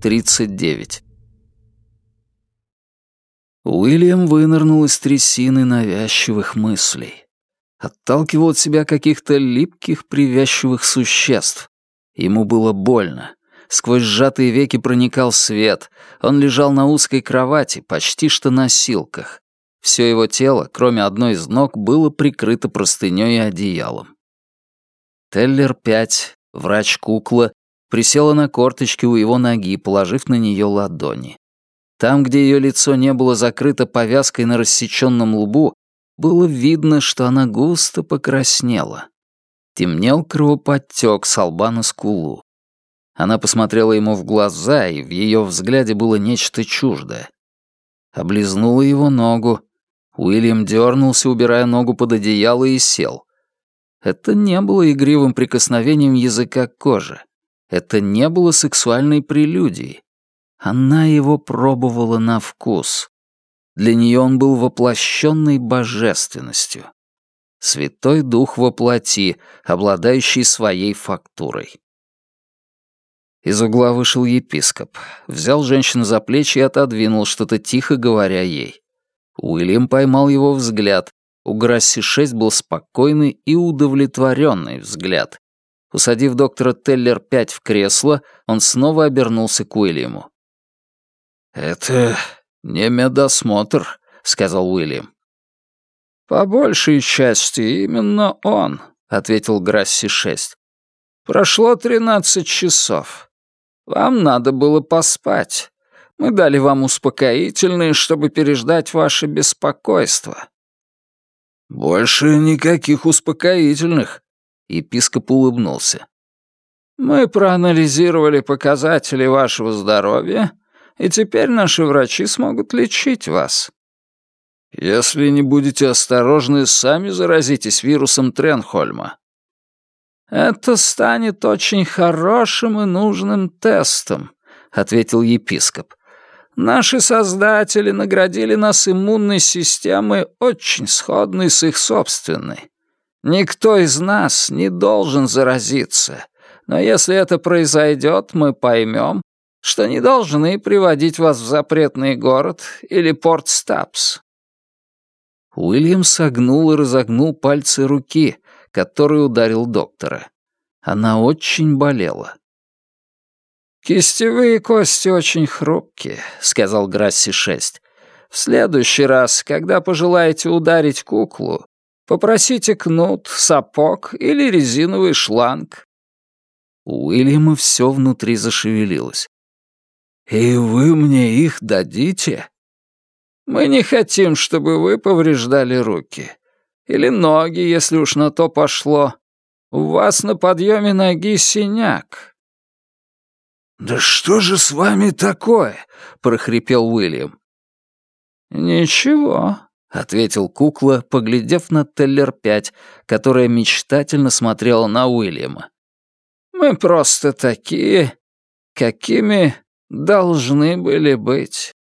39. Уильям вынырнул из трясины навязчивых мыслей. Отталкивал от себя каких-то липких привязчивых существ. Ему было больно. Сквозь сжатые веки проникал свет. Он лежал на узкой кровати, почти что на силках. Все его тело, кроме одной из ног, было прикрыто простыней и одеялом. Теллер-5, врач-кукла, присела на корточки у его ноги, положив на нее ладони. Там, где ее лицо не было закрыто повязкой на рассеченном лбу, было видно, что она густо покраснела. Темнел кровоподтек с лба на скулу. Она посмотрела ему в глаза, и в ее взгляде было нечто чуждое. Облизнула его ногу. Уильям дернулся, убирая ногу под одеяло, и сел. Это не было игривым прикосновением языка к коже. Это не было сексуальной прелюдией. Она его пробовала на вкус. Для нее он был воплощенной божественностью. Святой Дух во плоти, обладающий своей фактурой. Из угла вышел епископ, взял женщину за плечи и отодвинул, что-то тихо говоря ей. Уильям поймал его взгляд. У Грасси-6 был спокойный и удовлетворенный взгляд. Усадив доктора Теллер-5 в кресло, он снова обернулся к Уильяму. «Это не медосмотр», — сказал Уильям. «По большей части именно он», — ответил Грасси-6. «Прошло тринадцать часов. Вам надо было поспать. Мы дали вам успокоительные, чтобы переждать ваше беспокойство». «Больше никаких успокоительных», — епископ улыбнулся. «Мы проанализировали показатели вашего здоровья и теперь наши врачи смогут лечить вас. Если не будете осторожны, сами заразитесь вирусом Тренхольма. Это станет очень хорошим и нужным тестом, ответил епископ. Наши создатели наградили нас иммунной системой, очень сходной с их собственной. Никто из нас не должен заразиться, но если это произойдет, мы поймем, что не должны приводить вас в запретный город или порт Стапс». Уильям согнул и разогнул пальцы руки, который ударил доктора. Она очень болела. «Кистевые кости очень хрупкие», — сказал Грасси-6. «В следующий раз, когда пожелаете ударить куклу, попросите кнут, сапог или резиновый шланг». У Уильяма все внутри зашевелилось. «И вы мне их дадите?» «Мы не хотим, чтобы вы повреждали руки. Или ноги, если уж на то пошло. У вас на подъеме ноги синяк». «Да что же с вами такое?» — прохрипел Уильям. «Ничего», — ответил кукла, поглядев на Теллер-5, которая мечтательно смотрела на Уильяма. «Мы просто такие, какими должны были быть.